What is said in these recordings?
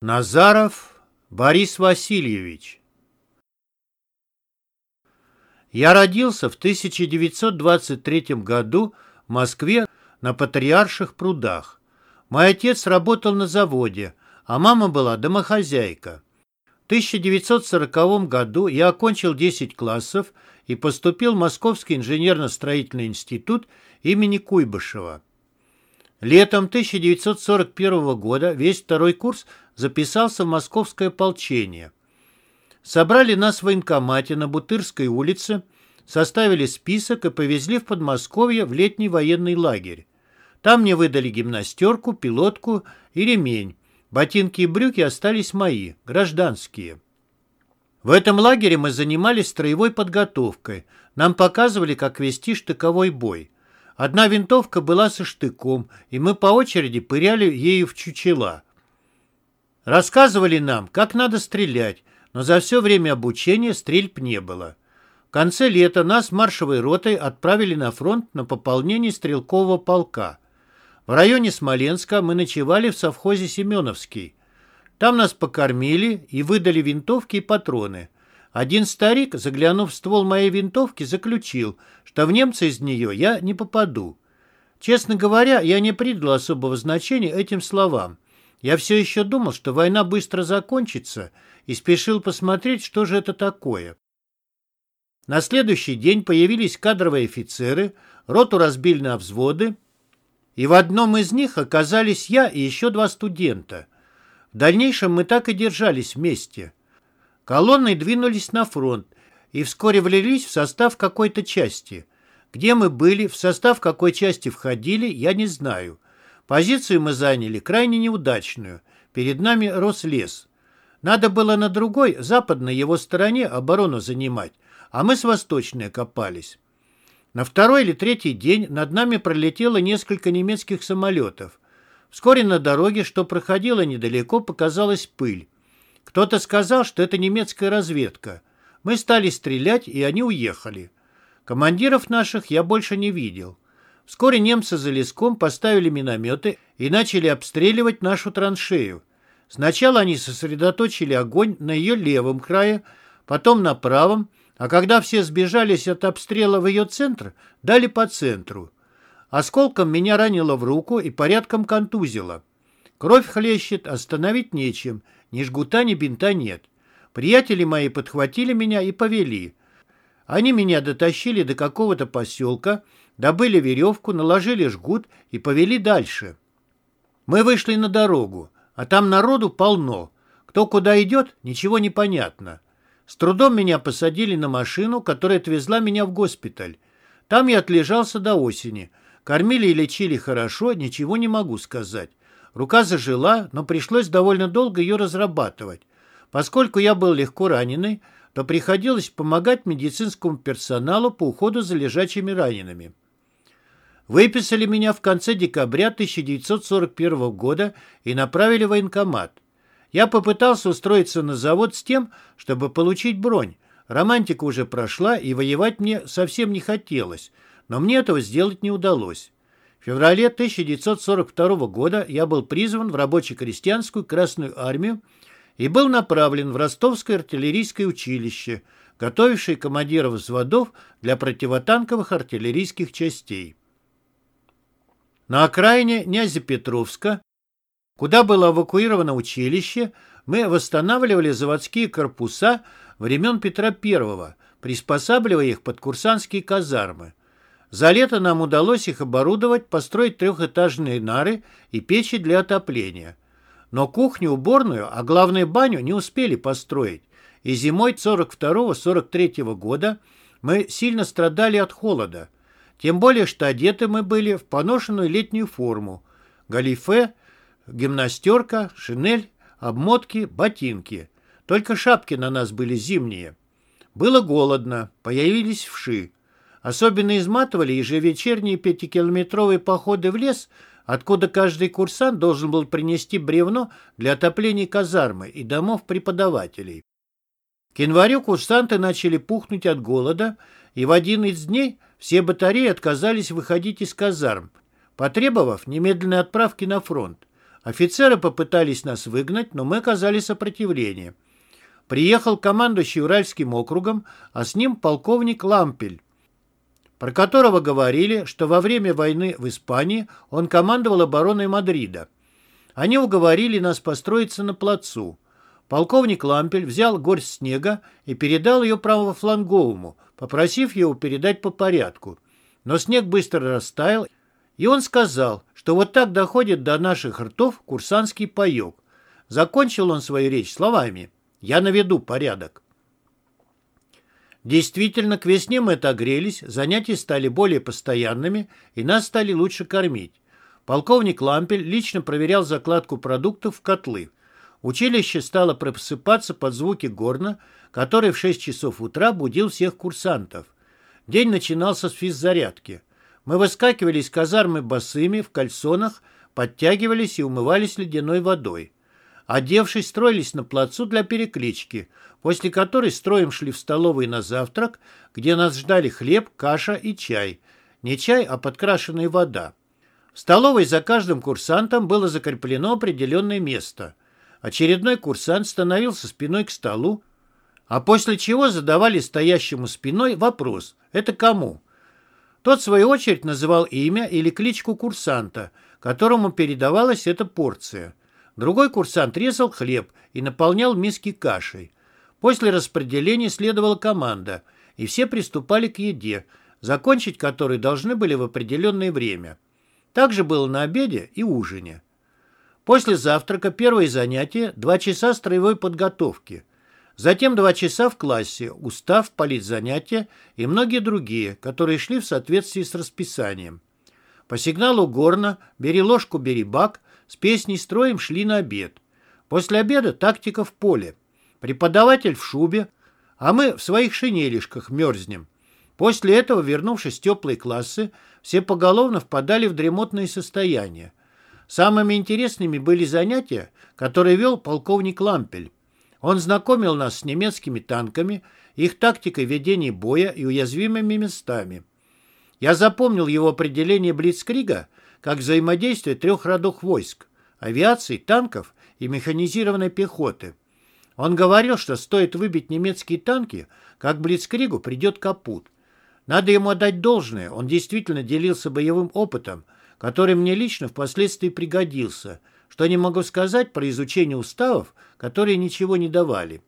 Назаров Борис Васильевич Я родился в 1923 году в Москве на Патриарших прудах. Мой отец работал на заводе, а мама была домохозяйка. В 1940 году я окончил 10 классов и поступил в Московский инженерно-строительный институт имени Куйбышева. Летом 1941 года весь второй курс записался в московское ополчение. Собрали нас в военкомате на Бутырской улице, составили список и повезли в Подмосковье в летний военный лагерь. Там мне выдали гимнастерку, пилотку и ремень. Ботинки и брюки остались мои, гражданские. В этом лагере мы занимались строевой подготовкой. Нам показывали, как вести штыковой бой. Одна винтовка была со штыком, и мы по очереди пыряли ею в чучела. Рассказывали нам, как надо стрелять, но за все время обучения стрельб не было. В конце лета нас маршевой ротой отправили на фронт на пополнение стрелкового полка. В районе Смоленска мы ночевали в совхозе Семеновский. Там нас покормили и выдали винтовки и патроны. Один старик, заглянув в ствол моей винтовки, заключил, что в немца из нее я не попаду. Честно говоря, я не придал особого значения этим словам. Я все еще думал, что война быстро закончится, и спешил посмотреть, что же это такое. На следующий день появились кадровые офицеры, роту разбили на взводы, и в одном из них оказались я и еще два студента. В дальнейшем мы так и держались вместе. Колонны двинулись на фронт и вскоре влились в состав какой-то части. Где мы были, в состав какой части входили, я не знаю. Позицию мы заняли крайне неудачную. Перед нами рос лес. Надо было на другой, западной его стороне оборону занимать, а мы с восточной окопались. На второй или третий день над нами пролетело несколько немецких самолетов. Вскоре на дороге, что проходило недалеко, показалась пыль. Кто-то сказал, что это немецкая разведка. Мы стали стрелять, и они уехали. Командиров наших я больше не видел. Вскоре немцы за леском поставили минометы и начали обстреливать нашу траншею. Сначала они сосредоточили огонь на ее левом крае, потом на правом, а когда все сбежались от обстрела в ее центр, дали по центру. Осколком меня ранило в руку и порядком контузило. Кровь хлещет, остановить нечем, ни жгута, ни бинта нет. Приятели мои подхватили меня и повели. Они меня дотащили до какого-то поселка, добыли веревку, наложили жгут и повели дальше. Мы вышли на дорогу, а там народу полно. Кто куда идет, ничего не понятно. С трудом меня посадили на машину, которая отвезла меня в госпиталь. Там я отлежался до осени. Кормили и лечили хорошо, ничего не могу сказать. Рука зажила, но пришлось довольно долго ее разрабатывать. Поскольку я был легко раненый, то приходилось помогать медицинскому персоналу по уходу за лежачими ранеными. Выписали меня в конце декабря 1941 года и направили в военкомат. Я попытался устроиться на завод с тем, чтобы получить бронь. Романтика уже прошла, и воевать мне совсем не хотелось, но мне этого сделать не удалось. В феврале 1942 года я был призван в рабоче-крестьянскую Красную армию и был направлен в Ростовское артиллерийское училище, готовившее командиров взводов для противотанковых артиллерийских частей. На окраине Нязепетровска Куда было эвакуировано училище, мы восстанавливали заводские корпуса времен Петра I, приспосабливая их под курсантские казармы. За лето нам удалось их оборудовать, построить трехэтажные нары и печи для отопления. Но кухню, уборную, а главное баню не успели построить, и зимой 42-43 года мы сильно страдали от холода. Тем более, что одеты мы были в поношенную летнюю форму, галифе, гимнастерка, шинель, обмотки, ботинки. Только шапки на нас были зимние. Было голодно, появились вши. Особенно изматывали ежевечерние пятикилометровые походы в лес, откуда каждый курсант должен был принести бревно для отопления казармы и домов преподавателей. К январю курсанты начали пухнуть от голода, и в один из дней все батареи отказались выходить из казарм, потребовав немедленной отправки на фронт. Офицеры попытались нас выгнать, но мы оказали сопротивление. Приехал командующий Уральским округом, а с ним полковник Лампель, про которого говорили, что во время войны в Испании он командовал обороной Мадрида. Они уговорили нас построиться на плацу. Полковник Лампель взял горсть снега и передал ее правофланговому, попросив его передать по порядку. Но снег быстро растаял, и он сказал, что вот так доходит до наших ртов курсантский паек. Закончил он свою речь словами «Я наведу порядок». Действительно, к весне мы отогрелись, занятия стали более постоянными, и нас стали лучше кормить. Полковник Лампель лично проверял закладку продуктов в котлы. Училище стало просыпаться под звуки горна, который в 6 часов утра будил всех курсантов. День начинался с физзарядки. Мы выскакивали из казармы босыми, в кальсонах, подтягивались и умывались ледяной водой. Одевшись, строились на плацу для переклички, после которой строем шли в столовой на завтрак, где нас ждали хлеб, каша и чай. Не чай, а подкрашенная вода. В столовой за каждым курсантом было закреплено определенное место. Очередной курсант становился спиной к столу, а после чего задавали стоящему спиной вопрос «Это кому?». Тот, в свою очередь, называл имя или кличку курсанта, которому передавалась эта порция. Другой курсант резал хлеб и наполнял миски кашей. После распределения следовала команда, и все приступали к еде, закончить которой должны были в определенное время. Так же было на обеде и ужине. После завтрака первое занятие – два часа строевой подготовки. Затем два часа в классе, устав, политзанятия и многие другие, которые шли в соответствии с расписанием. По сигналу горна «Бери ложку, бери бак» с песней строем шли на обед. После обеда тактика в поле. Преподаватель в шубе, а мы в своих шинелишках мерзнем. После этого, вернувшись в теплые классы, все поголовно впадали в дремотное состояние. Самыми интересными были занятия, которые вел полковник Лампель. Он знакомил нас с немецкими танками, их тактикой ведения боя и уязвимыми местами. Я запомнил его определение Блицкрига как взаимодействие трех родов войск – авиации, танков и механизированной пехоты. Он говорил, что стоит выбить немецкие танки, как Блицкригу придет капут. Надо ему отдать должное, он действительно делился боевым опытом, который мне лично впоследствии пригодился – что не могу сказать про изучение уставов, которые ничего не давали.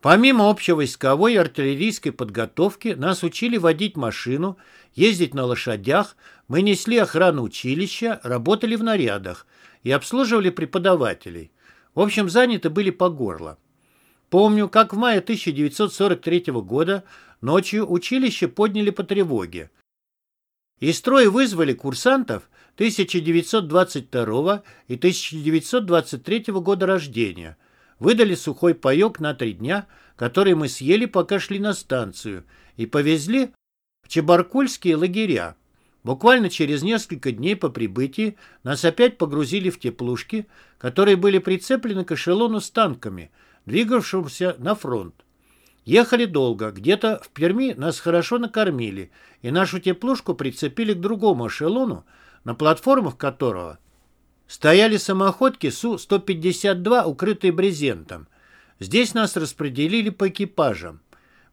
Помимо общевойсковой и артиллерийской подготовки, нас учили водить машину, ездить на лошадях, мы несли охрану училища, работали в нарядах и обслуживали преподавателей. В общем, заняты были по горло. Помню, как в мае 1943 года ночью училище подняли по тревоге. Из строя вызвали курсантов 1922 и 1923 года рождения. Выдали сухой паек на три дня, который мы съели, пока шли на станцию, и повезли в Чебаркульские лагеря. Буквально через несколько дней по прибытии нас опять погрузили в теплушки, которые были прицеплены к эшелону с танками, двигавшимся на фронт. Ехали долго, где-то в Перми нас хорошо накормили, и нашу теплушку прицепили к другому эшелону, на платформах которого стояли самоходки Су-152, укрытые брезентом. Здесь нас распределили по экипажам.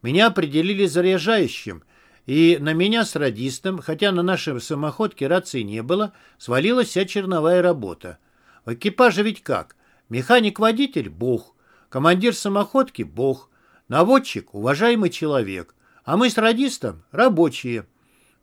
Меня определили заряжающим, и на меня с радистом, хотя на нашей самоходке рации не было, свалилась вся черновая работа. В экипаже ведь как? Механик-водитель – бог, командир самоходки – бог, Наводчик – уважаемый человек, а мы с радистом – рабочие.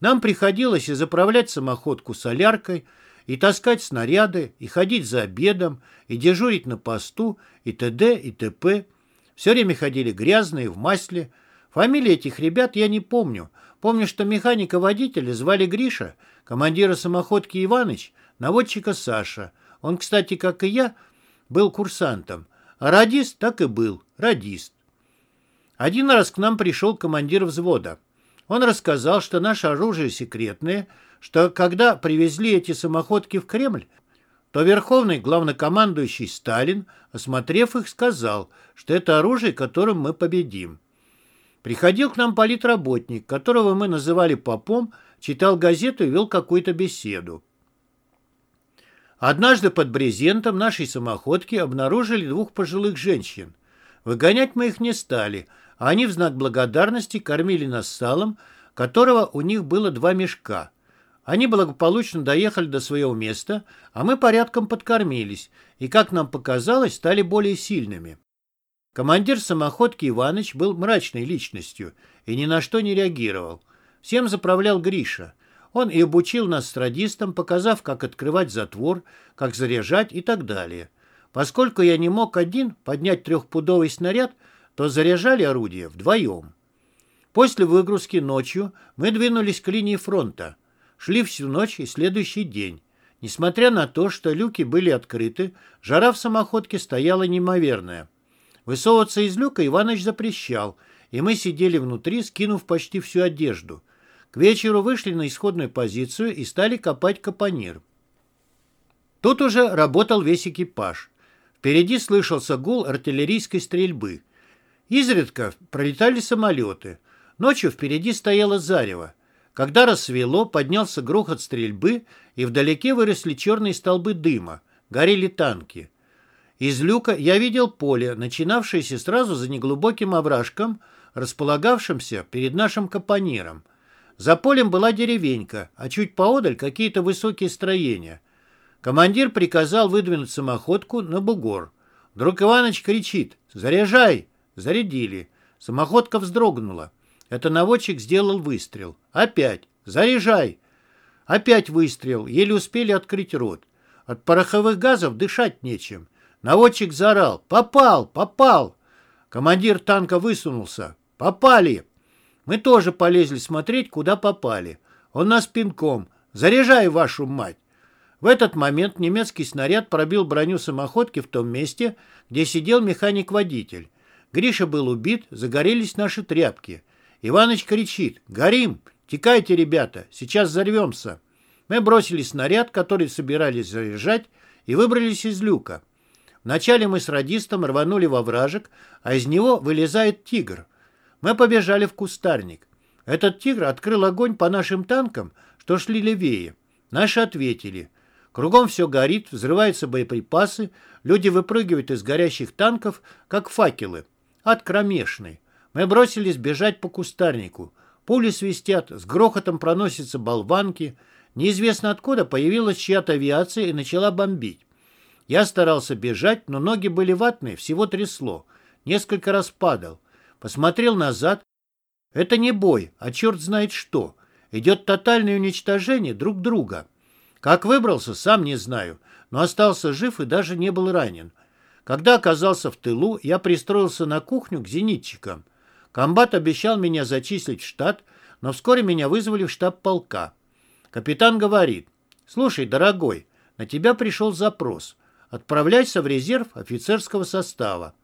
Нам приходилось и заправлять самоходку соляркой, и таскать снаряды, и ходить за обедом, и дежурить на посту, и т.д. и т.п. Все время ходили грязные, в масле. Фамилии этих ребят я не помню. Помню, что механика-водителя звали Гриша, командира самоходки Иваныч, наводчика Саша. Он, кстати, как и я, был курсантом. А радист так и был, радист. Один раз к нам пришел командир взвода. Он рассказал, что наше оружие секретное, что когда привезли эти самоходки в Кремль, то верховный главнокомандующий Сталин, осмотрев их, сказал, что это оружие, которым мы победим. Приходил к нам политработник, которого мы называли попом, читал газету и вел какую-то беседу. Однажды под брезентом нашей самоходки обнаружили двух пожилых женщин. Выгонять мы их не стали, они в знак благодарности кормили нас салом, которого у них было два мешка. Они благополучно доехали до своего места, а мы порядком подкормились и, как нам показалось, стали более сильными. Командир самоходки Иваныч был мрачной личностью и ни на что не реагировал. Всем заправлял Гриша. Он и обучил нас с показав, как открывать затвор, как заряжать и так далее. Поскольку я не мог один поднять трехпудовый снаряд, то заряжали орудие вдвоем. После выгрузки ночью мы двинулись к линии фронта. Шли всю ночь и следующий день. Несмотря на то, что люки были открыты, жара в самоходке стояла неимоверная. Высовываться из люка Иваныч запрещал, и мы сидели внутри, скинув почти всю одежду. К вечеру вышли на исходную позицию и стали копать капонир. Тут уже работал весь экипаж. Впереди слышался гул артиллерийской стрельбы. Изредка пролетали самолеты. Ночью впереди стояло зарево. Когда рассвело, поднялся грохот стрельбы, и вдалеке выросли черные столбы дыма. Горели танки. Из люка я видел поле, начинавшееся сразу за неглубоким овражком, располагавшимся перед нашим капониром. За полем была деревенька, а чуть поодаль какие-то высокие строения. Командир приказал выдвинуть самоходку на бугор. Друг Иваныч кричит «Заряжай!» Зарядили. Самоходка вздрогнула. Это наводчик сделал выстрел. Опять. Заряжай. Опять выстрел. Еле успели открыть рот. От пороховых газов дышать нечем. Наводчик заорал. «Попал! Попал!» Командир танка высунулся. «Попали!» Мы тоже полезли смотреть, куда попали. Он нас пинком. «Заряжай, вашу мать!» В этот момент немецкий снаряд пробил броню самоходки в том месте, где сидел механик-водитель. Гриша был убит, загорелись наши тряпки. Иваныч кричит «Горим! Текайте, ребята! Сейчас взорвемся!» Мы бросили снаряд, который собирались заряжать, и выбрались из люка. Вначале мы с радистом рванули во вражек, а из него вылезает тигр. Мы побежали в кустарник. Этот тигр открыл огонь по нашим танкам, что шли левее. Наши ответили. Кругом все горит, взрываются боеприпасы, люди выпрыгивают из горящих танков, как факелы. Ад кромешный. Мы бросились бежать по кустарнику. Пули свистят, с грохотом проносятся болванки. Неизвестно откуда появилась чья-то авиация и начала бомбить. Я старался бежать, но ноги были ватные, всего трясло. Несколько раз падал. Посмотрел назад. Это не бой, а черт знает что. Идет тотальное уничтожение друг друга. Как выбрался, сам не знаю, но остался жив и даже не был ранен. Когда оказался в тылу, я пристроился на кухню к зенитчикам. Комбат обещал меня зачислить в штат, но вскоре меня вызвали в штаб полка. Капитан говорит, «Слушай, дорогой, на тебя пришел запрос. Отправляйся в резерв офицерского состава».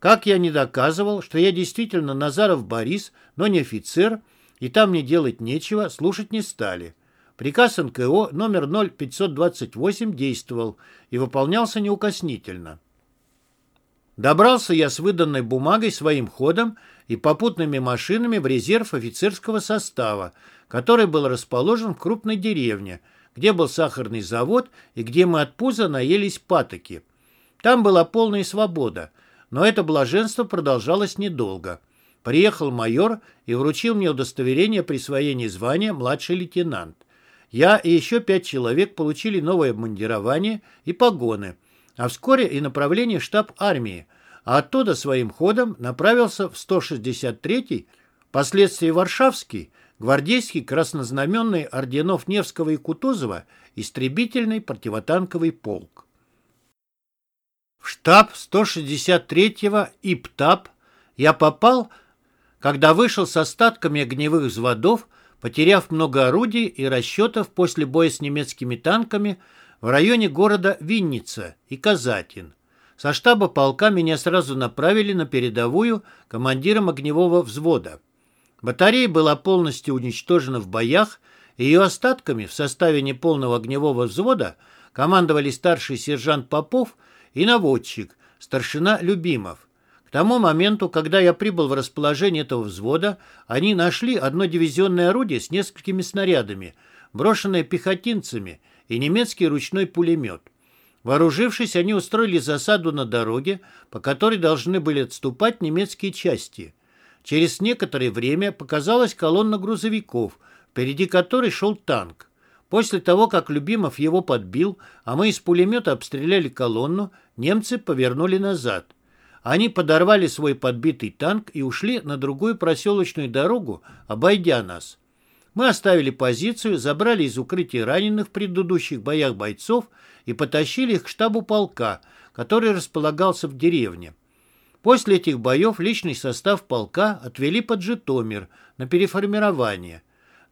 Как я не доказывал, что я действительно Назаров Борис, но не офицер, и там мне делать нечего, слушать не стали. Приказ НКО номер 0528 действовал и выполнялся неукоснительно. Добрался я с выданной бумагой своим ходом и попутными машинами в резерв офицерского состава, который был расположен в крупной деревне, где был сахарный завод и где мы от пуза наелись патоки. Там была полная свобода, но это блаженство продолжалось недолго. Приехал майор и вручил мне удостоверение присвоения звания младший лейтенант. Я и еще пять человек получили новое обмундирование и погоны – а вскоре и направление в штаб армии, а оттуда своим ходом направился в 163-й, впоследствии Варшавский, гвардейский краснознаменный орденов Невского и Кутузова истребительный противотанковый полк. В штаб 163-го ИПТАП я попал, когда вышел с остатками огневых взводов, потеряв много орудий и расчетов после боя с немецкими танками в районе города Винница и Казатин. Со штаба полка меня сразу направили на передовую командиром огневого взвода. Батарея была полностью уничтожена в боях, и ее остатками в составе неполного огневого взвода командовали старший сержант Попов и наводчик, старшина Любимов. К тому моменту, когда я прибыл в расположение этого взвода, они нашли одно дивизионное орудие с несколькими снарядами, брошенное пехотинцами, и немецкий ручной пулемет. Вооружившись, они устроили засаду на дороге, по которой должны были отступать немецкие части. Через некоторое время показалась колонна грузовиков, впереди которой шел танк. После того, как Любимов его подбил, а мы из пулемета обстреляли колонну, немцы повернули назад. Они подорвали свой подбитый танк и ушли на другую проселочную дорогу, обойдя нас. Мы оставили позицию, забрали из укрытия раненых в предыдущих боях бойцов и потащили их к штабу полка, который располагался в деревне. После этих боев личный состав полка отвели под Житомир на переформирование.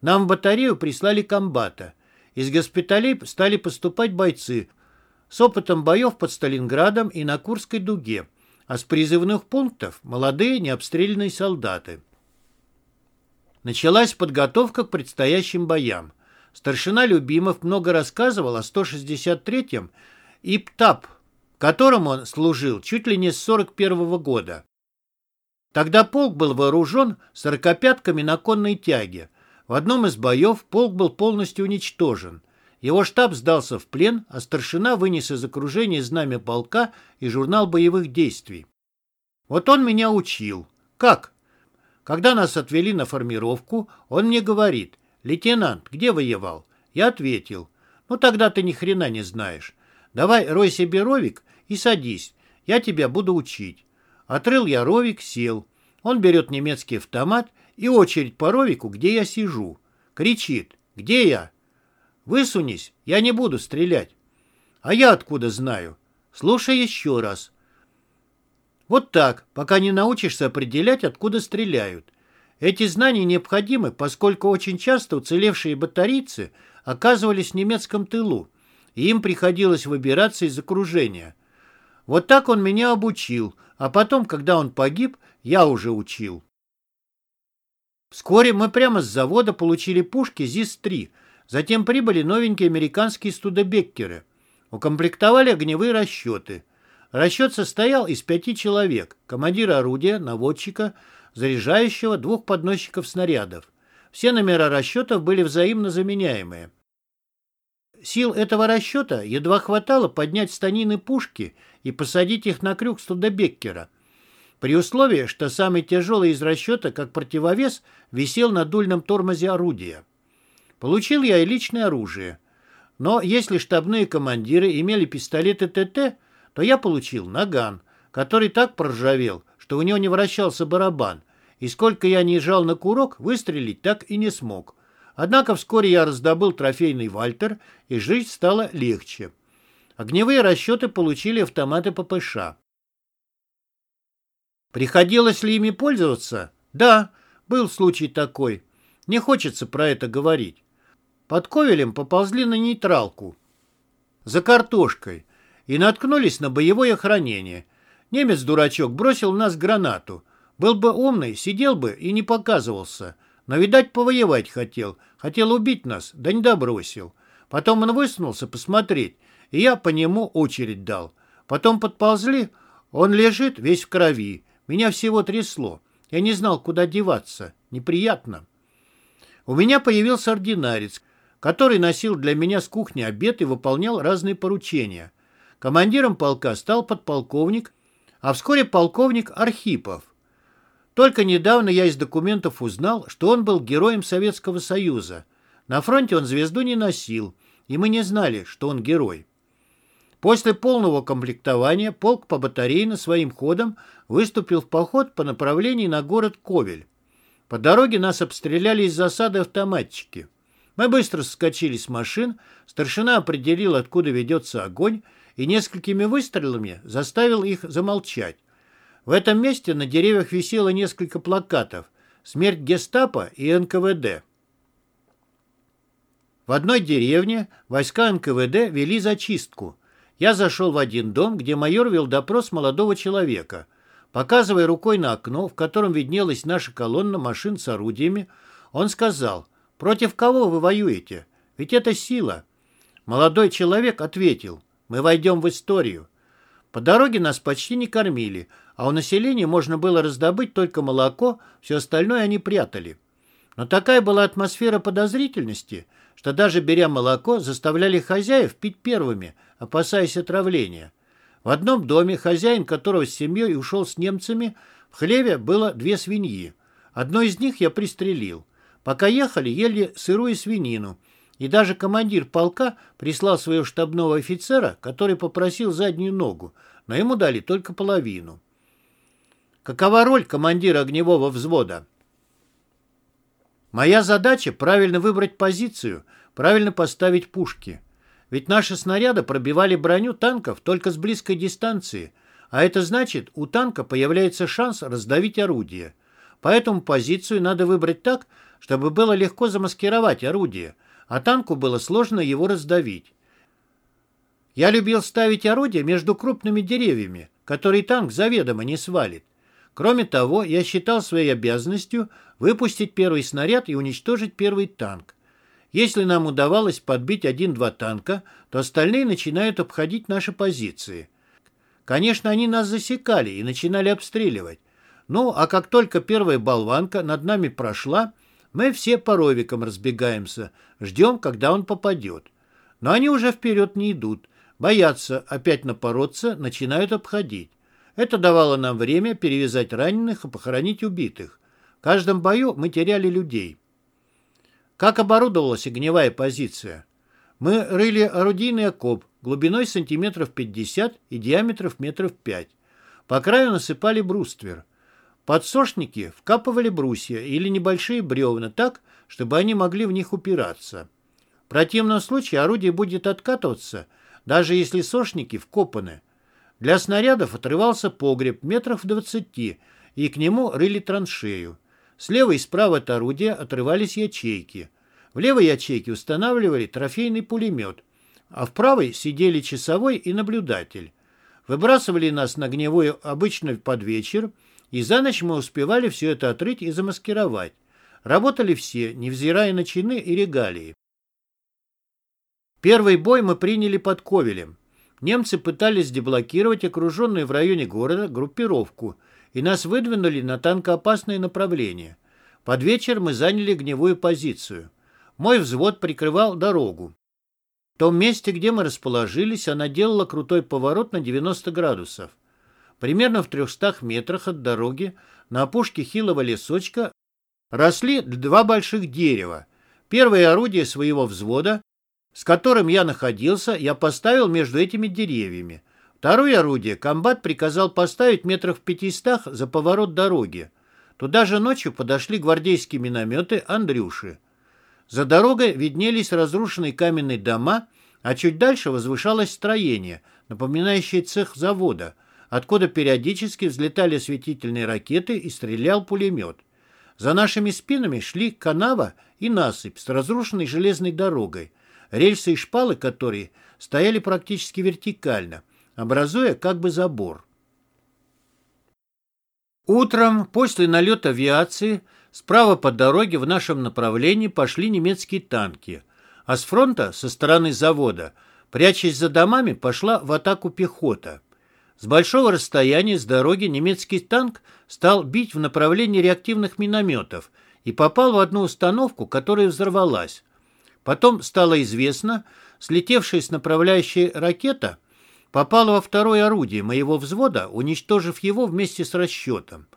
Нам в батарею прислали комбата. Из госпиталей стали поступать бойцы с опытом боев под Сталинградом и на Курской дуге, а с призывных пунктов – молодые необстрелянные солдаты. Началась подготовка к предстоящим боям. Старшина Любимов много рассказывал о 163-м ИПТАП, в котором он служил чуть ли не с 41 -го года. Тогда полк был вооружен сорокопятками на конной тяге. В одном из боев полк был полностью уничтожен. Его штаб сдался в плен, а старшина вынес из окружения знамя полка и журнал боевых действий. Вот он меня учил. Как? Когда нас отвели на формировку, он мне говорит, «Лейтенант, где воевал?» Я ответил, «Ну тогда ты ни хрена не знаешь. Давай рой себе ровик и садись, я тебя буду учить». Отрыл я ровик, сел. Он берет немецкий автомат и очередь по ровику, где я сижу. Кричит, «Где я?» «Высунись, я не буду стрелять». «А я откуда знаю?» «Слушай еще раз». Вот так, пока не научишься определять, откуда стреляют. Эти знания необходимы, поскольку очень часто уцелевшие батарейцы оказывались в немецком тылу, и им приходилось выбираться из окружения. Вот так он меня обучил, а потом, когда он погиб, я уже учил. Вскоре мы прямо с завода получили пушки ЗИС-3, затем прибыли новенькие американские студебеккеры. Укомплектовали огневые расчеты. Расчет состоял из пяти человек, командира орудия, наводчика, заряжающего, двух подносчиков снарядов. Все номера расчетов были взаимно заменяемые. Сил этого расчета едва хватало поднять станины пушки и посадить их на крюк Студебеккера, при условии, что самый тяжелый из расчета, как противовес, висел на дульном тормозе орудия. Получил я и личное оружие. Но если штабные командиры имели пистолеты ТТ, то я получил наган, который так проржавел, что у него не вращался барабан, и сколько я не жал на курок, выстрелить так и не смог. Однако вскоре я раздобыл трофейный Вальтер, и жизнь стала легче. Огневые расчеты получили автоматы ППШ. Приходилось ли ими пользоваться? Да, был случай такой. Не хочется про это говорить. Под Ковелем поползли на нейтралку. За картошкой и наткнулись на боевое охранение. Немец-дурачок бросил в нас гранату. Был бы умный, сидел бы и не показывался. Но, видать, повоевать хотел. Хотел убить нас, да не добросил. Потом он высунулся посмотреть, и я по нему очередь дал. Потом подползли, он лежит весь в крови. Меня всего трясло. Я не знал, куда деваться. Неприятно. У меня появился ординарец, который носил для меня с кухни обед и выполнял разные поручения. Командиром полка стал подполковник, а вскоре полковник Архипов. Только недавно я из документов узнал, что он был героем Советского Союза. На фронте он звезду не носил, и мы не знали, что он герой. После полного комплектования полк по батарейно своим ходом выступил в поход по направлению на город Ковель. По дороге нас обстреляли из засады автоматчики. Мы быстро соскочили с машин, старшина определил, откуда ведется огонь, и несколькими выстрелами заставил их замолчать. В этом месте на деревьях висело несколько плакатов «Смерть гестапо» и НКВД. В одной деревне войска НКВД вели зачистку. Я зашел в один дом, где майор вел допрос молодого человека. Показывая рукой на окно, в котором виднелась наша колонна машин с орудиями, он сказал, «Против кого вы воюете? Ведь это сила». Молодой человек ответил, мы войдем в историю. По дороге нас почти не кормили, а у населения можно было раздобыть только молоко, все остальное они прятали. Но такая была атмосфера подозрительности, что даже беря молоко, заставляли хозяев пить первыми, опасаясь отравления. В одном доме хозяин, которого с семьей ушел с немцами, в хлеве было две свиньи. Одну из них я пристрелил. Пока ехали, ели сырую свинину. И даже командир полка прислал своего штабного офицера, который попросил заднюю ногу, но ему дали только половину. Какова роль командира огневого взвода? Моя задача – правильно выбрать позицию, правильно поставить пушки. Ведь наши снаряды пробивали броню танков только с близкой дистанции, а это значит, у танка появляется шанс раздавить орудие. Поэтому позицию надо выбрать так, чтобы было легко замаскировать орудие, а танку было сложно его раздавить. Я любил ставить орудие между крупными деревьями, которые танк заведомо не свалит. Кроме того, я считал своей обязанностью выпустить первый снаряд и уничтожить первый танк. Если нам удавалось подбить один-два танка, то остальные начинают обходить наши позиции. Конечно, они нас засекали и начинали обстреливать. Ну, а как только первая болванка над нами прошла, мы все по ровикам разбегаемся, ждем, когда он попадет. Но они уже вперед не идут, боятся опять напороться, начинают обходить. Это давало нам время перевязать раненых и похоронить убитых. В каждом бою мы теряли людей. Как оборудовалась огневая позиция? Мы рыли орудийный окоп глубиной сантиметров 50 и диаметров метров 5. По краю насыпали бруствер. Подсошники вкапывали брусья или небольшие бревна так, чтобы они могли в них упираться. В противном случае орудие будет откатываться, даже если сошники вкопаны. Для снарядов отрывался погреб метров в двадцати, и к нему рыли траншею. Слева и справа от орудия отрывались ячейки. В левой ячейке устанавливали трофейный пулемет, а в правой сидели часовой и наблюдатель. Выбрасывали нас на гневой обычно под вечер, и за ночь мы успевали все это отрыть и замаскировать. Работали все, невзирая на чины и регалии. Первый бой мы приняли под Ковелем. Немцы пытались деблокировать окруженную в районе города группировку, и нас выдвинули на танкоопасное направление. Под вечер мы заняли гневую позицию. Мой взвод прикрывал дорогу. В том месте, где мы расположились, она делала крутой поворот на 90 градусов. Примерно в 300 метрах от дороги на опушке хилого лесочка росли два больших дерева. Первое орудие своего взвода с которым я находился, я поставил между этими деревьями. Второе орудие комбат приказал поставить метрах в пятистах за поворот дороги. Туда же ночью подошли гвардейские минометы Андрюши. За дорогой виднелись разрушенные каменные дома, а чуть дальше возвышалось строение, напоминающее цех завода, откуда периодически взлетали осветительные ракеты и стрелял пулемет. За нашими спинами шли канава и насыпь с разрушенной железной дорогой, рельсы и шпалы которой стояли практически вертикально, образуя как бы забор. Утром, после налета авиации, справа по дороге в нашем направлении пошли немецкие танки, а с фронта, со стороны завода, прячась за домами, пошла в атаку пехота. С большого расстояния с дороги немецкий танк стал бить в направлении реактивных минометов и попал в одну установку, которая взорвалась. Потом стало известно, слетевшая с направляющей ракета попала во второе орудие моего взвода, уничтожив его вместе с расчетом.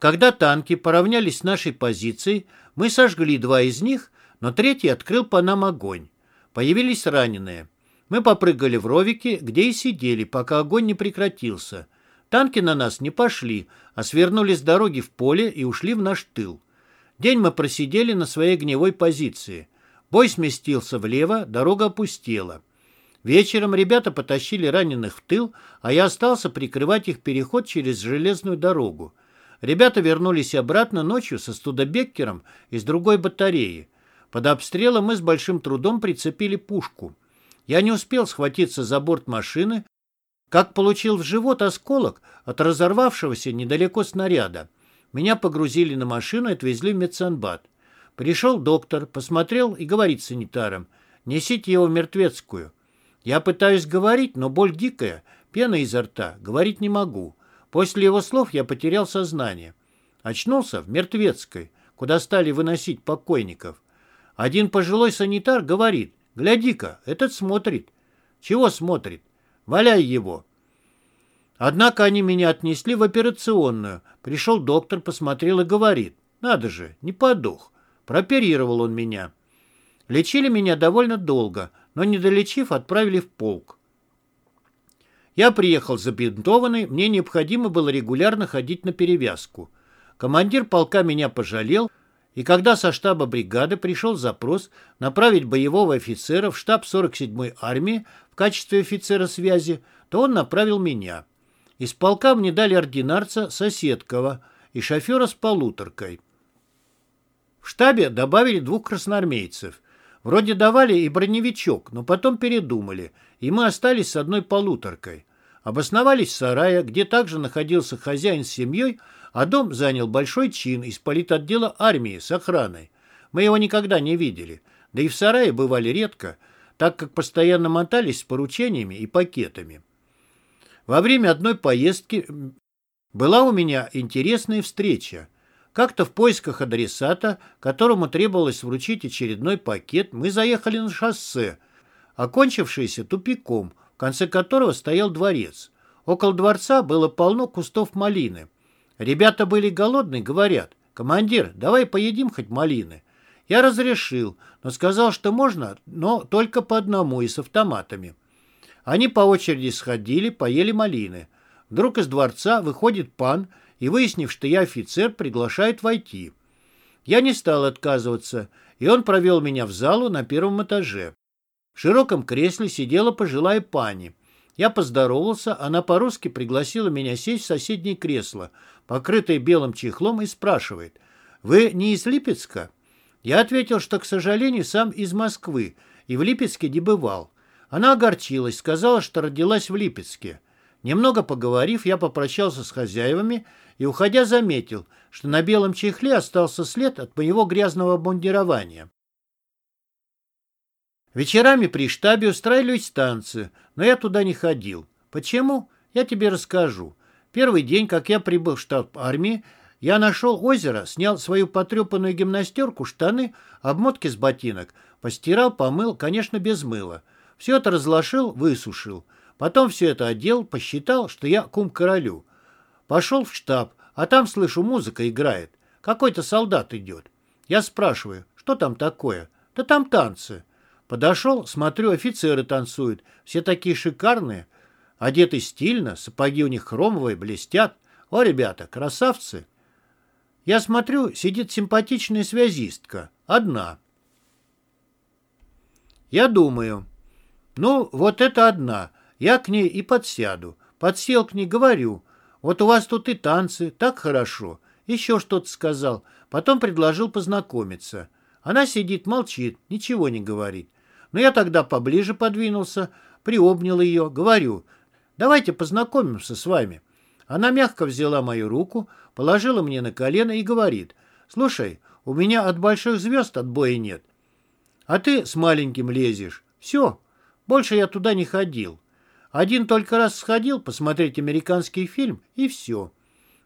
Когда танки поравнялись с нашей позицией, мы сожгли два из них, но третий открыл по нам огонь. Появились раненые. Мы попрыгали в ровики, где и сидели, пока огонь не прекратился. Танки на нас не пошли, а свернули с дороги в поле и ушли в наш тыл. День мы просидели на своей гневой позиции – Бой сместился влево, дорога опустела. Вечером ребята потащили раненых в тыл, а я остался прикрывать их переход через железную дорогу. Ребята вернулись обратно ночью со Студебеккером из другой батареи. Под обстрелом мы с большим трудом прицепили пушку. Я не успел схватиться за борт машины, как получил в живот осколок от разорвавшегося недалеко снаряда. Меня погрузили на машину и отвезли в медсанбат. Пришел доктор, посмотрел и говорит санитарам, несите его в мертвецкую. Я пытаюсь говорить, но боль дикая, пена изо рта, говорить не могу. После его слов я потерял сознание. Очнулся в мертвецкой, куда стали выносить покойников. Один пожилой санитар говорит, гляди-ка, этот смотрит. Чего смотрит? Валяй его. Однако они меня отнесли в операционную. Пришел доктор, посмотрел и говорит, надо же, не подох. Прооперировал он меня. Лечили меня довольно долго, но не долечив, отправили в полк. Я приехал забинтованный, мне необходимо было регулярно ходить на перевязку. Командир полка меня пожалел, и когда со штаба бригады пришел запрос направить боевого офицера в штаб 47-й армии в качестве офицера связи, то он направил меня. Из полка мне дали ординарца Соседкова и шофера с полуторкой. В штабе добавили двух красноармейцев. Вроде давали и броневичок, но потом передумали, и мы остались с одной полуторкой. Обосновались в сарае, где также находился хозяин с семьей, а дом занял большой чин из политотдела армии с охраной. Мы его никогда не видели, да и в сарае бывали редко, так как постоянно мотались с поручениями и пакетами. Во время одной поездки была у меня интересная встреча. Как-то в поисках адресата, которому требовалось вручить очередной пакет, мы заехали на шоссе, окончившееся тупиком, в конце которого стоял дворец. Около дворца было полно кустов малины. Ребята были голодны, говорят, «Командир, давай поедим хоть малины». Я разрешил, но сказал, что можно, но только по одному и с автоматами. Они по очереди сходили, поели малины. Вдруг из дворца выходит пан и, выяснив, что я офицер, приглашает войти. Я не стал отказываться, и он провел меня в залу на первом этаже. В широком кресле сидела пожилая пани. Я поздоровался, она по-русски пригласила меня сесть в соседнее кресло, покрытое белым чехлом, и спрашивает, «Вы не из Липецка?» Я ответил, что, к сожалению, сам из Москвы и в Липецке не бывал. Она огорчилась, сказала, что родилась в Липецке. Немного поговорив, я попрощался с хозяевами и, уходя, заметил, что на белом чехле остался след от моего грязного обмундирования. Вечерами при штабе устраивались танцы, но я туда не ходил. Почему? Я тебе расскажу. Первый день, как я прибыл в штаб армии, я нашел озеро, снял свою потрепанную гимнастерку, штаны, обмотки с ботинок, постирал, помыл, конечно, без мыла. Все это разложил, высушил. Потом все это одел, посчитал, что я кум королю. Пошел в штаб, а там, слышу, музыка играет. Какой-то солдат идет. Я спрашиваю, что там такое? Да там танцы. Подошел, смотрю, офицеры танцуют. Все такие шикарные. Одеты стильно, сапоги у них хромовые, блестят. О, ребята, красавцы. Я смотрю, сидит симпатичная связистка. Одна. Я думаю, ну, вот это одна. Я к ней и подсяду. Подсел к ней, говорю. Вот у вас тут и танцы, так хорошо. Еще что-то сказал. Потом предложил познакомиться. Она сидит, молчит, ничего не говорит. Но я тогда поближе подвинулся, приобнял ее, говорю, давайте познакомимся с вами. Она мягко взяла мою руку, положила мне на колено и говорит, слушай, у меня от больших звезд отбоя нет. А ты с маленьким лезешь. Все, больше я туда не ходил. Один только раз сходил посмотреть американский фильм, и все.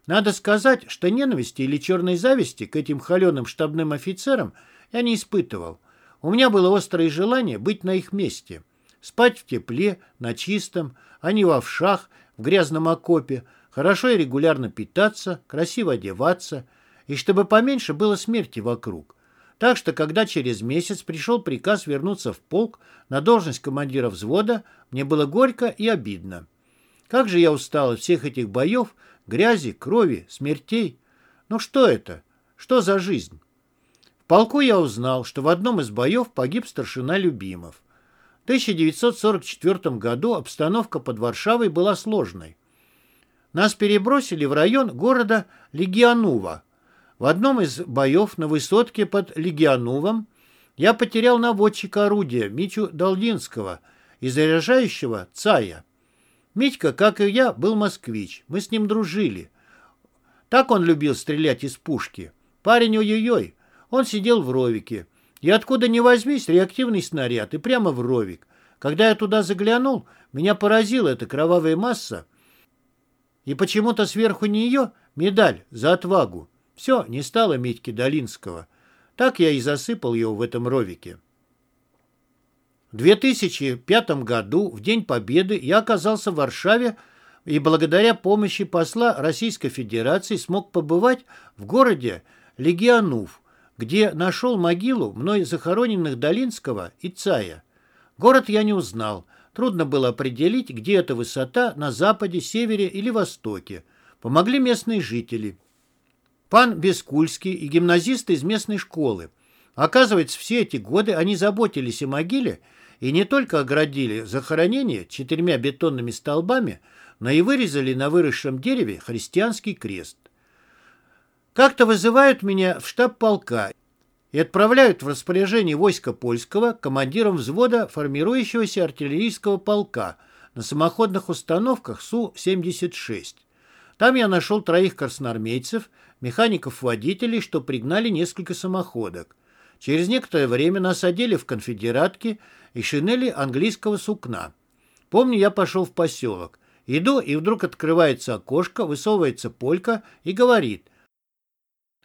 Надо сказать, что ненависти или черной зависти к этим холеным штабным офицерам я не испытывал. У меня было острое желание быть на их месте. Спать в тепле, на чистом, а не в овшах, в грязном окопе, хорошо и регулярно питаться, красиво одеваться, и чтобы поменьше было смерти вокруг. Так что, когда через месяц пришел приказ вернуться в полк на должность командира взвода, мне было горько и обидно. Как же я устал от всех этих боев, грязи, крови, смертей. Ну что это? Что за жизнь? В полку я узнал, что в одном из боев погиб старшина Любимов. В 1944 году обстановка под Варшавой была сложной. Нас перебросили в район города Легионува. В одном из боев на высотке под Легионувом я потерял наводчика орудия Митю Долдинского и заряжающего Цая. Митька, как и я, был москвич. Мы с ним дружили. Так он любил стрелять из пушки. Парень ой-ой-ой. Он сидел в ровике. И откуда ни возьмись, реактивный снаряд, и прямо в ровик. Когда я туда заглянул, меня поразила эта кровавая масса. И почему-то сверху нее медаль за отвагу. Все, не стало Митьки Долинского. Так я и засыпал его в этом ровике. В 2005 году, в День Победы, я оказался в Варшаве и благодаря помощи посла Российской Федерации смог побывать в городе Легионув, где нашел могилу мной захороненных Долинского и Цая. Город я не узнал. Трудно было определить, где эта высота, на западе, севере или востоке. Помогли местные жители. Пан Бескульский и гимназисты из местной школы. Оказывается, все эти годы они заботились о могиле и не только оградили захоронение четырьмя бетонными столбами, но и вырезали на выросшем дереве христианский крест. Как-то вызывают меня в штаб полка и отправляют в распоряжение войска польского командиром взвода формирующегося артиллерийского полка на самоходных установках Су-76. Там я нашел троих красноармейцев, механиков-водителей, что пригнали несколько самоходок. Через некоторое время нас одели в конфедератки и шинели английского сукна. Помню, я пошел в поселок. Иду, и вдруг открывается окошко, высовывается полька и говорит.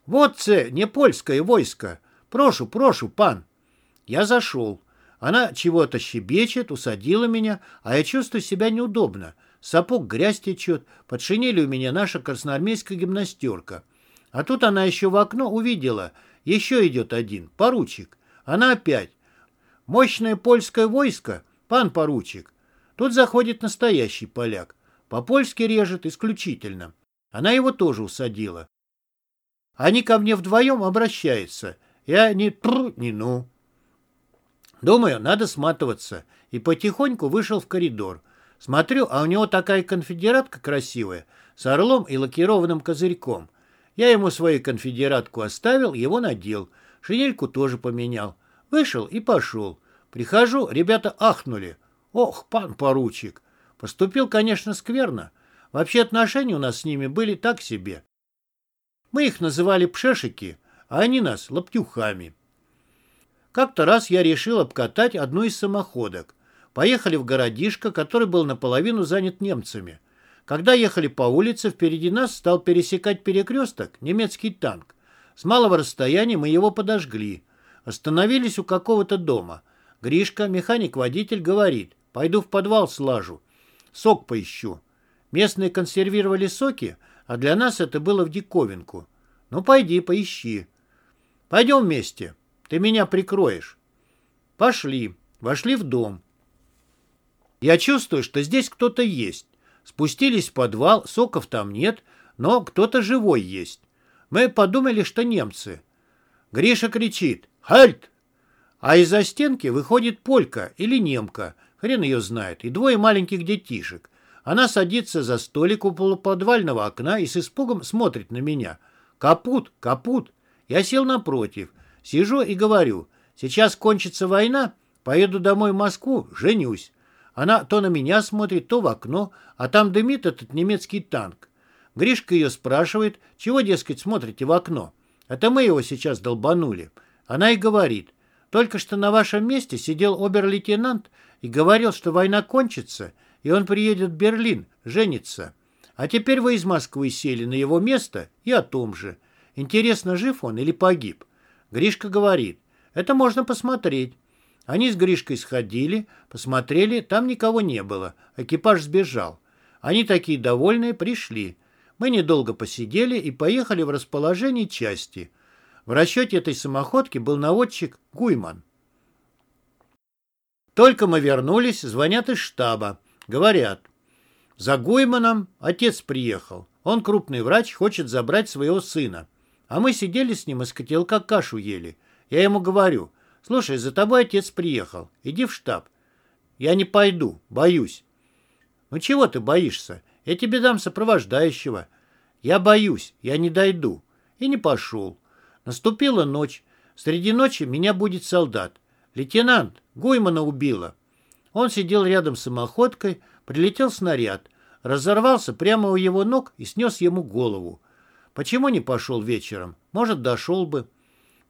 «Вот це, не польское войско. Прошу, прошу, пан». Я зашел. Она чего-то щебечет, усадила меня, а я чувствую себя неудобно. Сапог грязь течет, под шинелью у меня наша красноармейская гимнастерка. А тут она еще в окно увидела. Еще идет один, поручик. Она опять. Мощное польское войско, пан поручик. Тут заходит настоящий поляк. По-польски режет исключительно. Она его тоже усадила. Они ко мне вдвоем обращаются. Я ни тру, ни ну. Думаю, надо сматываться. И потихоньку вышел в коридор. Смотрю, а у него такая конфедератка красивая, с орлом и лакированным козырьком. Я ему свою конфедератку оставил, его надел. Шинельку тоже поменял. Вышел и пошел. Прихожу, ребята ахнули. Ох, пан поручик. Поступил, конечно, скверно. Вообще отношения у нас с ними были так себе. Мы их называли пшешики, а они нас лоптюхами. Как-то раз я решил обкатать одну из самоходок. Поехали в городишко, который был наполовину занят немцами. Когда ехали по улице, впереди нас стал пересекать перекресток немецкий танк. С малого расстояния мы его подожгли. Остановились у какого-то дома. Гришка, механик-водитель, говорит, пойду в подвал слажу, сок поищу. Местные консервировали соки, а для нас это было в диковинку. Ну, пойди, поищи. Пойдем вместе, ты меня прикроешь. Пошли, вошли в дом. Я чувствую, что здесь кто-то есть. Спустились в подвал, соков там нет, но кто-то живой есть. Мы подумали, что немцы. Гриша кричит «Хальт!» А из-за стенки выходит полька или немка, хрен ее знает, и двое маленьких детишек. Она садится за столик у полуподвального окна и с испугом смотрит на меня. «Капут! Капут!» Я сел напротив. Сижу и говорю, «Сейчас кончится война, поеду домой в Москву, женюсь». Она то на меня смотрит, то в окно, а там дымит этот немецкий танк. Гришка ее спрашивает, чего, дескать, смотрите в окно. Это мы его сейчас долбанули. Она и говорит, только что на вашем месте сидел обер-лейтенант и говорил, что война кончится, и он приедет в Берлин, женится. А теперь вы из Москвы сели на его место и о том же. Интересно, жив он или погиб? Гришка говорит, это можно посмотреть. Они с Гришкой сходили, посмотрели, там никого не было, экипаж сбежал. Они такие довольные пришли. Мы недолго посидели и поехали в расположение части. В расчете этой самоходки был наводчик Гуйман. Только мы вернулись, звонят из штаба. Говорят, за Гуйманом отец приехал. Он крупный врач, хочет забрать своего сына. А мы сидели с ним из котелка кашу ели. Я ему говорю, слушай, за тобой отец приехал, иди в штаб. Я не пойду, боюсь. Ну чего ты боишься? Я тебе дам сопровождающего. Я боюсь, я не дойду. И не пошел. Наступила ночь. Среди ночи меня будет солдат. Лейтенант, Гуймана убила. Он сидел рядом с самоходкой, прилетел снаряд, разорвался прямо у его ног и снес ему голову. Почему не пошел вечером? Может, дошел бы.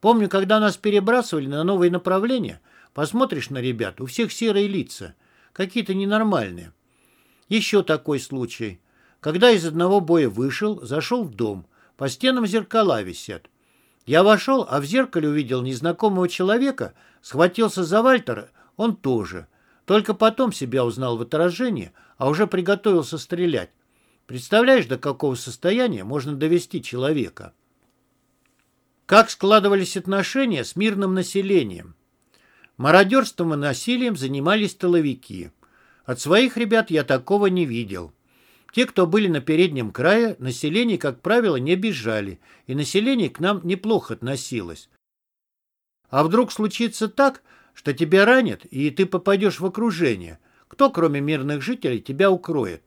Помню, когда нас перебрасывали на новые направления, посмотришь на ребят, у всех серые лица, какие-то ненормальные. Еще такой случай. Когда из одного боя вышел, зашел в дом, по стенам зеркала висят. Я вошел, а в зеркале увидел незнакомого человека, схватился за Вальтера, он тоже. Только потом себя узнал в отражении, а уже приготовился стрелять. Представляешь, до какого состояния можно довести человека? Как складывались отношения с мирным населением? Мародерством и насилием занимались тыловики. От своих ребят я такого не видел. Те, кто были на переднем крае, население, как правило, не бежали, и население к нам неплохо относилось. А вдруг случится так, что тебя ранят, и ты попадешь в окружение? Кто, кроме мирных жителей, тебя укроет?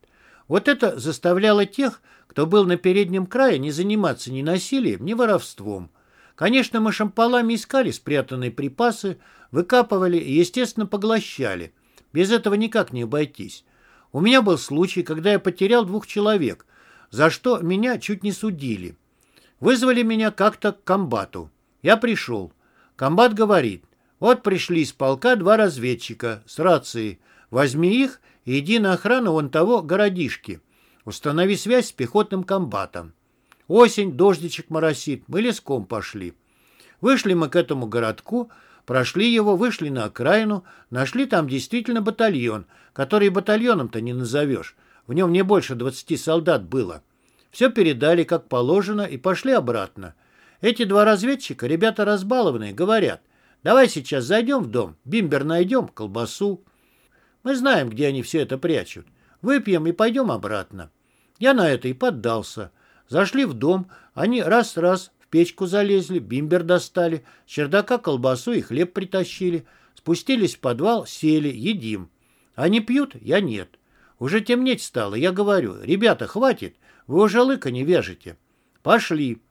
Вот это заставляло тех, кто был на переднем крае, не заниматься ни насилием, ни воровством. Конечно, мы шампалами искали спрятанные припасы, выкапывали и, естественно, поглощали. Без этого никак не обойтись. У меня был случай, когда я потерял двух человек, за что меня чуть не судили. Вызвали меня как-то к комбату. Я пришел. Комбат говорит, вот пришли из полка два разведчика с рацией. Возьми их и иди на охрану вон того городишки. Установи связь с пехотным комбатом. Осень, дождичек моросит, мы леском пошли. Вышли мы к этому городку, Прошли его, вышли на окраину, нашли там действительно батальон, который батальоном-то не назовешь. В нем не больше двадцати солдат было. Все передали, как положено, и пошли обратно. Эти два разведчика, ребята разбалованные, говорят, давай сейчас зайдем в дом, бимбер найдем, колбасу. Мы знаем, где они все это прячут. Выпьем и пойдем обратно. Я на это и поддался. Зашли в дом, они раз-раз печку залезли, бимбер достали, с чердака колбасу и хлеб притащили. Спустились в подвал, сели, едим. Они пьют, я нет. Уже темнеть стало, я говорю, ребята, хватит, вы уже лыка не вяжете. Пошли.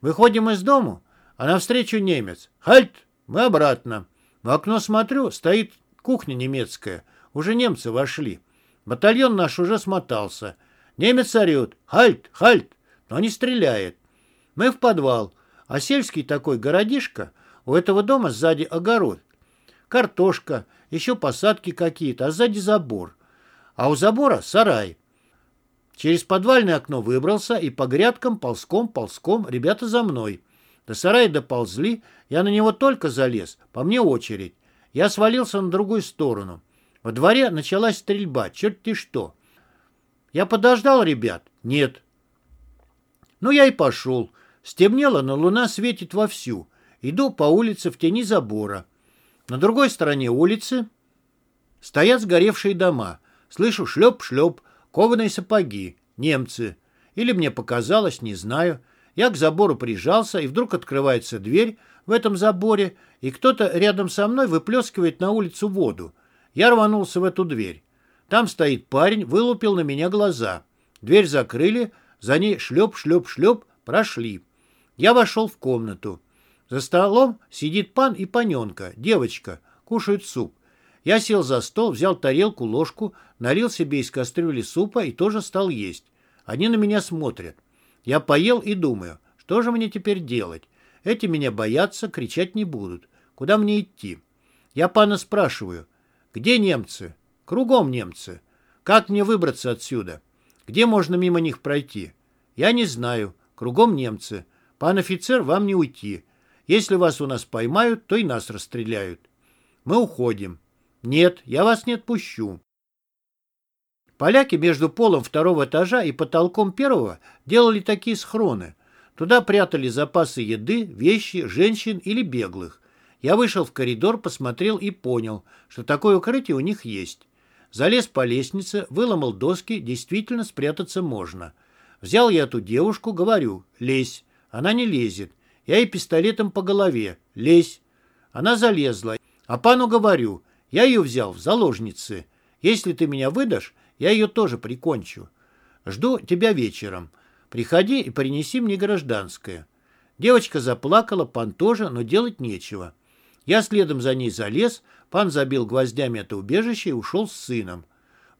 Выходим из дому, а навстречу немец. Хальт, обратно. В окно смотрю, стоит кухня немецкая. Уже немцы вошли. Батальон наш уже смотался. Немец орет. Хальт, хальт, но не стреляет. Мы в подвал, а сельский такой городишко, у этого дома сзади огород. Картошка, еще посадки какие-то, а сзади забор. А у забора сарай. Через подвальное окно выбрался, и по грядкам ползком-ползком ребята за мной. До сарая доползли, я на него только залез, по мне очередь. Я свалился на другую сторону. Во дворе началась стрельба, черт-те что. Я подождал ребят? Нет. Ну, я и пошел. Стемнело, но луна светит вовсю. Иду по улице в тени забора. На другой стороне улицы стоят сгоревшие дома. Слышу шлеп-шлеп, кованые сапоги, немцы. Или мне показалось, не знаю. Я к забору прижался, и вдруг открывается дверь в этом заборе, и кто-то рядом со мной выплескивает на улицу воду. Я рванулся в эту дверь. Там стоит парень, вылупил на меня глаза. Дверь закрыли, за ней шлеп-шлеп-шлеп, прошли. Я вошел в комнату. За столом сидит пан и паненка, девочка, кушают суп. Я сел за стол, взял тарелку, ложку, налил себе из кастрюли супа и тоже стал есть. Они на меня смотрят. Я поел и думаю, что же мне теперь делать? Эти меня боятся, кричать не будут. Куда мне идти? Я пана спрашиваю, где немцы? Кругом немцы. Как мне выбраться отсюда? Где можно мимо них пройти? Я не знаю. Кругом немцы. Пан офицер, вам не уйти. Если вас у нас поймают, то и нас расстреляют. Мы уходим. Нет, я вас не отпущу. Поляки между полом второго этажа и потолком первого делали такие схроны. Туда прятали запасы еды, вещи, женщин или беглых. Я вышел в коридор, посмотрел и понял, что такое укрытие у них есть. Залез по лестнице, выломал доски, действительно спрятаться можно. Взял я эту девушку, говорю, лезь. Она не лезет. Я ей пистолетом по голове. Лезь. Она залезла. А пану говорю, я ее взял в заложницы. Если ты меня выдашь, я ее тоже прикончу. Жду тебя вечером. Приходи и принеси мне гражданское. Девочка заплакала, пан тоже, но делать нечего. Я следом за ней залез, пан забил гвоздями это убежище и ушел с сыном.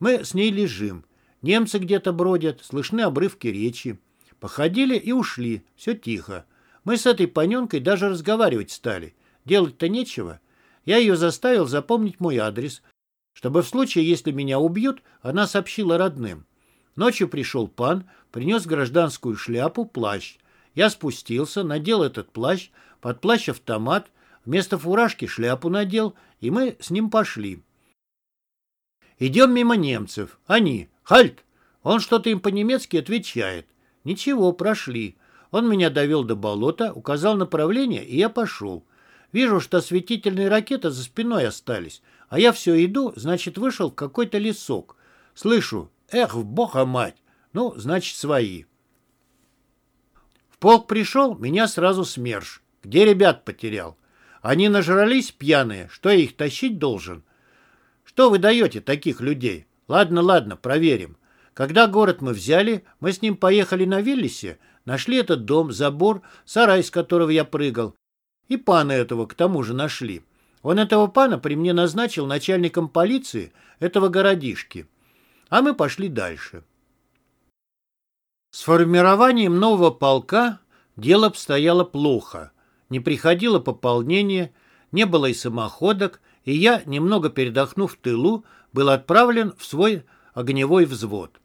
Мы с ней лежим. Немцы где-то бродят, слышны обрывки речи. Походили и ушли. Все тихо. Мы с этой паненкой даже разговаривать стали. Делать-то нечего. Я ее заставил запомнить мой адрес, чтобы в случае, если меня убьют, она сообщила родным. Ночью пришел пан, принес гражданскую шляпу, плащ. Я спустился, надел этот плащ, под плащ автомат, вместо фуражки шляпу надел, и мы с ним пошли. Идем мимо немцев. Они. Хальт! Он что-то им по-немецки отвечает. Ничего, прошли. Он меня довел до болота, указал направление, и я пошел. Вижу, что осветительные ракеты за спиной остались, а я все иду, значит, вышел в какой-то лесок. Слышу, эх, в бога мать, ну, значит, свои. В полк пришел, меня сразу смерш. Где ребят потерял? Они нажрались пьяные, что я их тащить должен? Что вы даете таких людей? Ладно, ладно, проверим. Когда город мы взяли, мы с ним поехали на Виллисе, нашли этот дом, забор, сарай, с которого я прыгал. И пана этого к тому же нашли. Он этого пана при мне назначил начальником полиции этого городишки. А мы пошли дальше. С формированием нового полка дело обстояло плохо. Не приходило пополнение, не было и самоходок, и я, немного передохнув в тылу, был отправлен в свой огневой взвод.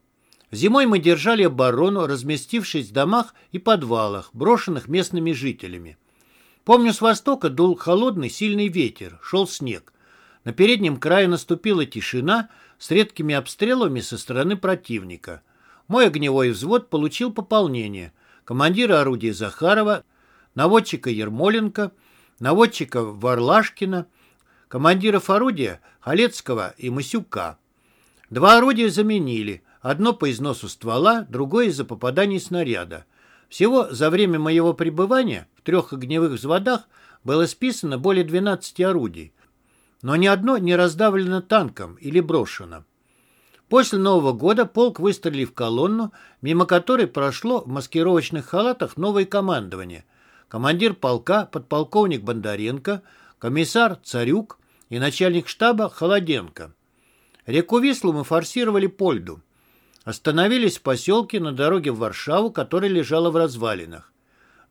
Зимой мы держали оборону, разместившись в домах и подвалах, брошенных местными жителями. Помню, с востока дул холодный сильный ветер, шел снег. На переднем крае наступила тишина с редкими обстрелами со стороны противника. Мой огневой взвод получил пополнение. Командира орудия Захарова, наводчика Ермоленко, наводчика Варлашкина, командиров орудия Халецкого и Масюка. Два орудия заменили, одно по износу ствола, другое из-за попаданий снаряда. Всего за время моего пребывания в трех огневых взводах было списано более 12 орудий, но ни одно не раздавлено танком или брошено. После Нового года полк выстрелили в колонну, мимо которой прошло в маскировочных халатах новое командование. Командир полка, подполковник Бондаренко, комиссар Царюк и начальник штаба Холоденко. Реку Вислу мы форсировали Польду. Остановились в поселке на дороге в Варшаву, которая лежала в развалинах.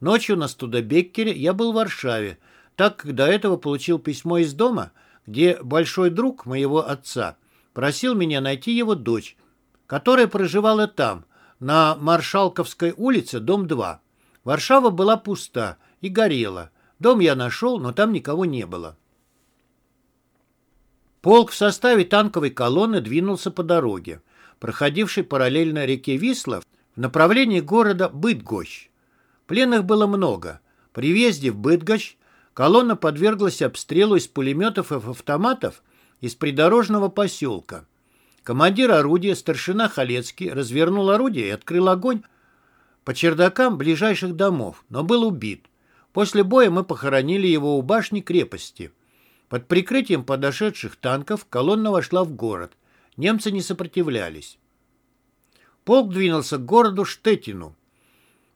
Ночью на Студебеккере я был в Варшаве, так как до этого получил письмо из дома, где большой друг моего отца просил меня найти его дочь, которая проживала там, на Маршалковской улице, дом 2. Варшава была пуста и горела. Дом я нашел, но там никого не было. Полк в составе танковой колонны двинулся по дороге, проходившей параллельно реке Висла в направлении города Быдгощ. Пленных было много. При въезде в Быдгощ колонна подверглась обстрелу из пулеметов и автоматов из придорожного поселка. Командир орудия, старшина Халецкий, развернул орудие и открыл огонь по чердакам ближайших домов, но был убит. После боя мы похоронили его у башни крепости. Под прикрытием подошедших танков колонна вошла в город. Немцы не сопротивлялись. Полк двинулся к городу Штетину.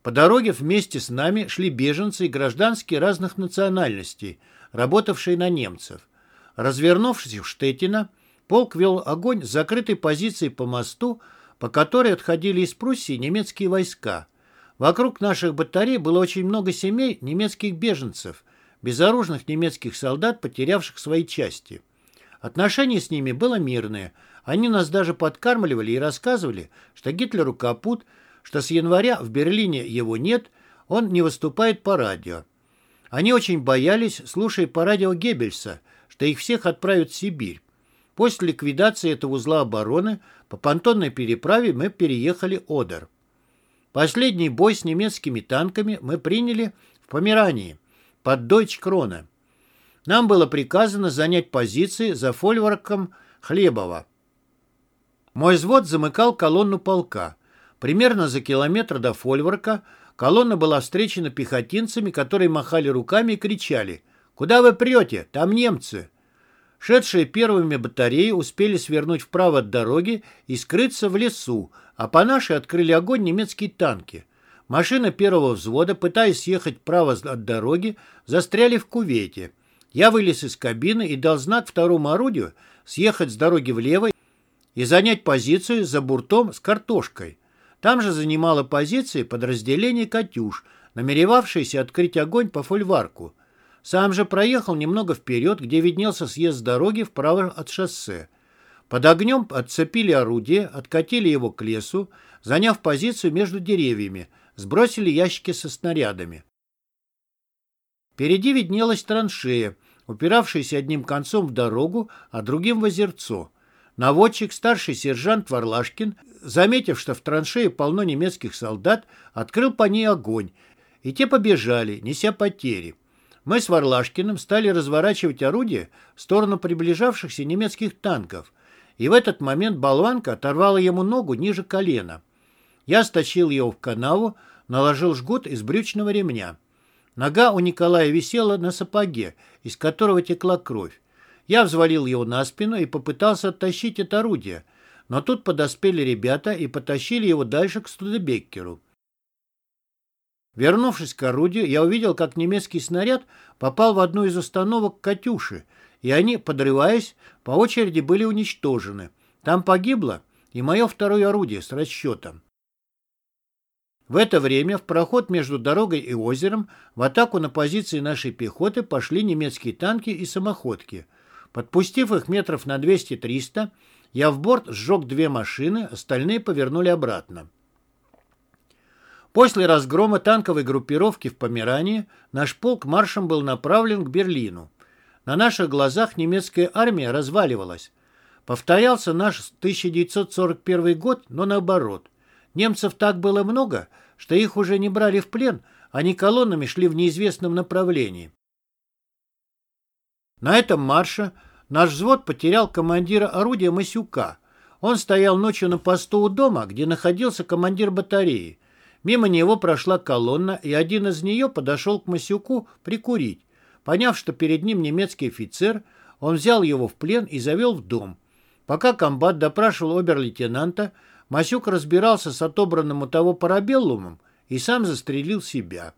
По дороге вместе с нами шли беженцы и гражданские разных национальностей, работавшие на немцев. Развернувшись в Штетино, полк вел огонь с закрытой позиции по мосту, по которой отходили из Пруссии немецкие войска. Вокруг наших батарей было очень много семей немецких беженцев, безоружных немецких солдат, потерявших свои части. Отношение с ними было мирное. Они нас даже подкармливали и рассказывали, что Гитлеру капут, что с января в Берлине его нет, он не выступает по радио. Они очень боялись, слушая по радио Геббельса, что их всех отправят в Сибирь. После ликвидации этого узла обороны по понтонной переправе мы переехали Одер. Последний бой с немецкими танками мы приняли в Померании, под Дойч-Крона. Нам было приказано занять позиции за фольворком Хлебова. Мой взвод замыкал колонну полка. Примерно за километр до фольворка колонна была встречена пехотинцами, которые махали руками и кричали «Куда вы прете? Там немцы!» Шедшие первыми батареи успели свернуть вправо от дороги и скрыться в лесу, а по нашей открыли огонь немецкие танки. Машины первого взвода, пытаясь съехать вправо от дороги, застряли в кувете. Я вылез из кабины и дал знак второму орудию съехать с дороги влево и занять позицию за буртом с картошкой. Там же занимало позиции подразделение «Катюш», намеревавшееся открыть огонь по фольварку. Сам же проехал немного вперед, где виднелся съезд с дороги вправо от шоссе. Под огнем отцепили орудие, откатили его к лесу, заняв позицию между деревьями, сбросили ящики со снарядами. Впереди виднелась траншея, упиравшаяся одним концом в дорогу, а другим в озерцо. Наводчик, старший сержант Варлашкин, заметив, что в траншее полно немецких солдат, открыл по ней огонь, и те побежали, неся потери. Мы с Варлашкиным стали разворачивать орудие в сторону приближавшихся немецких танков, и в этот момент болванка оторвала ему ногу ниже колена. Я стащил его в канаву, наложил жгут из брючного ремня. Нога у Николая висела на сапоге, из которого текла кровь. Я взвалил его на спину и попытался оттащить это орудие, но тут подоспели ребята и потащили его дальше к Студебеккеру. Вернувшись к орудию, я увидел, как немецкий снаряд попал в одну из установок «Катюши», и они, подрываясь, по очереди были уничтожены. Там погибло и мое второе орудие с расчетом. В это время в проход между дорогой и озером в атаку на позиции нашей пехоты пошли немецкие танки и самоходки. Подпустив их метров на 200-300, я в борт сжег две машины, остальные повернули обратно. После разгрома танковой группировки в Померании наш полк маршем был направлен к Берлину. На наших глазах немецкая армия разваливалась. Повторялся наш 1941 год, но наоборот. Немцев так было много, что их уже не брали в плен, они колоннами шли в неизвестном направлении. На этом марше наш взвод потерял командира орудия Масюка. Он стоял ночью на посту у дома, где находился командир батареи. Мимо него прошла колонна, и один из нее подошел к Масюку прикурить. Поняв, что перед ним немецкий офицер, он взял его в плен и завел в дом. Пока комбат допрашивал обер-лейтенанта, Масюк разбирался с отобранным у того парабеллумом и сам застрелил себя.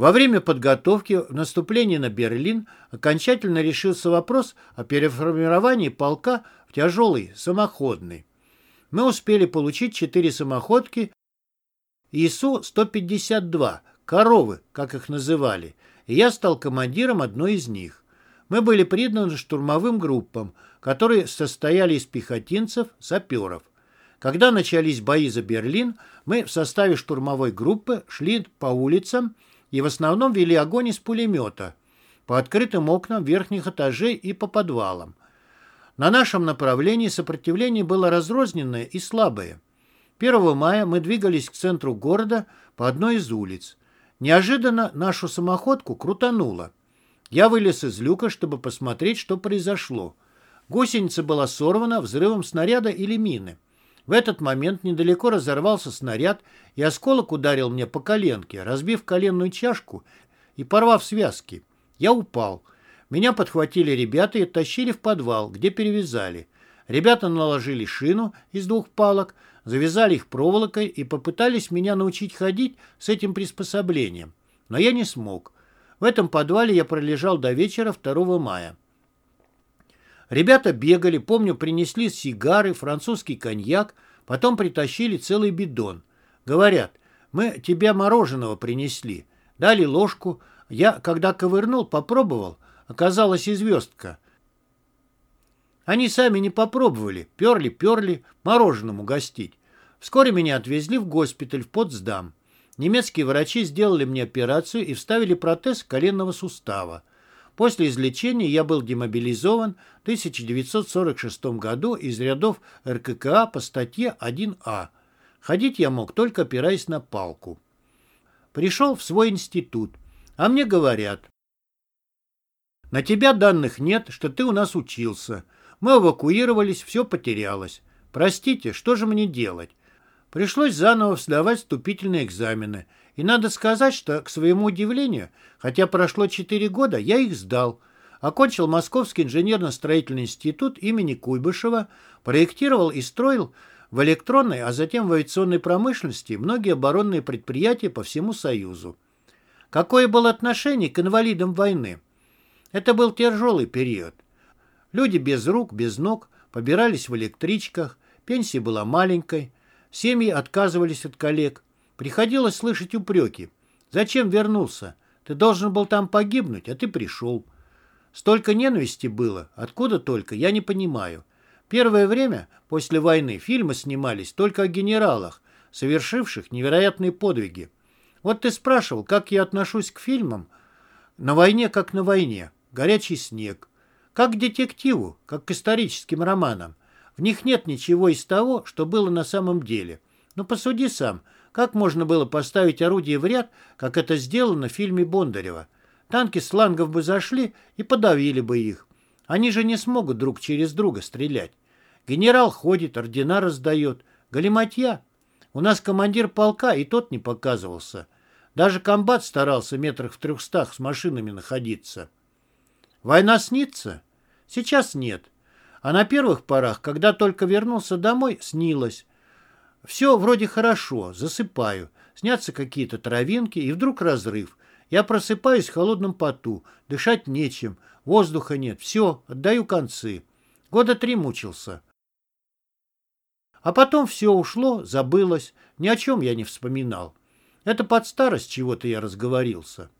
Во время подготовки в наступлении на Берлин окончательно решился вопрос о переформировании полка в тяжелый самоходный. Мы успели получить четыре самоходки ИСУ-152, коровы, как их называли, и я стал командиром одной из них. Мы были приданы штурмовым группам, которые состояли из пехотинцев, саперов. Когда начались бои за Берлин, мы в составе штурмовой группы шли по улицам и в основном вели огонь из пулемета по открытым окнам верхних этажей и по подвалам. На нашем направлении сопротивление было разрозненное и слабое. 1 мая мы двигались к центру города по одной из улиц. Неожиданно нашу самоходку крутануло. Я вылез из люка, чтобы посмотреть, что произошло. Гусеница была сорвана взрывом снаряда или мины. В этот момент недалеко разорвался снаряд, и осколок ударил мне по коленке, разбив коленную чашку и порвав связки. Я упал. Меня подхватили ребята и оттащили в подвал, где перевязали. Ребята наложили шину из двух палок, завязали их проволокой и попытались меня научить ходить с этим приспособлением. Но я не смог. В этом подвале я пролежал до вечера 2 мая. Ребята бегали, помню, принесли сигары, французский коньяк, потом притащили целый бидон. Говорят, мы тебе мороженого принесли. Дали ложку. Я, когда ковырнул, попробовал. Оказалась и звездка. Они сами не попробовали. Перли-перли, мороженым угостить. Вскоре меня отвезли в госпиталь в Потсдам. Немецкие врачи сделали мне операцию и вставили протез коленного сустава. После излечения я был демобилизован в 1946 году из рядов РККА по статье 1А. Ходить я мог только опираясь на палку. Пришел в свой институт, а мне говорят, на тебя данных нет, что ты у нас учился. Мы эвакуировались, все потерялось. Простите, что же мне делать? Пришлось заново сдавать вступительные экзамены. И надо сказать, что, к своему удивлению, хотя прошло 4 года, я их сдал. Окончил Московский инженерно-строительный институт имени Куйбышева, проектировал и строил в электронной, а затем в авиационной промышленности многие оборонные предприятия по всему Союзу. Какое было отношение к инвалидам войны? Это был тяжелый период. Люди без рук, без ног побирались в электричках, пенсия была маленькой, Семьи отказывались от коллег. Приходилось слышать упреки. «Зачем вернулся? Ты должен был там погибнуть, а ты пришел». Столько ненависти было, откуда только, я не понимаю. Первое время, после войны, фильмы снимались только о генералах, совершивших невероятные подвиги. Вот ты спрашивал, как я отношусь к фильмам «На войне, как на войне», «Горячий снег», как к детективу, как к историческим романам. В них нет ничего из того, что было на самом деле. Но посуди сам, как можно было поставить орудие в ряд, как это сделано в фильме Бондарева? Танки с флангов бы зашли и подавили бы их. Они же не смогут друг через друга стрелять. Генерал ходит, ордена раздает. Галиматья. У нас командир полка, и тот не показывался. Даже комбат старался метрах в трехстах с машинами находиться. Война снится? Сейчас нет. А на первых порах, когда только вернулся домой, снилось. Все вроде хорошо, засыпаю. Снятся какие-то травинки, и вдруг разрыв. Я просыпаюсь в холодном поту, дышать нечем, воздуха нет, все, отдаю концы. Года три мучился. А потом все ушло, забылось, ни о чем я не вспоминал. Это под старость чего-то я разговорился.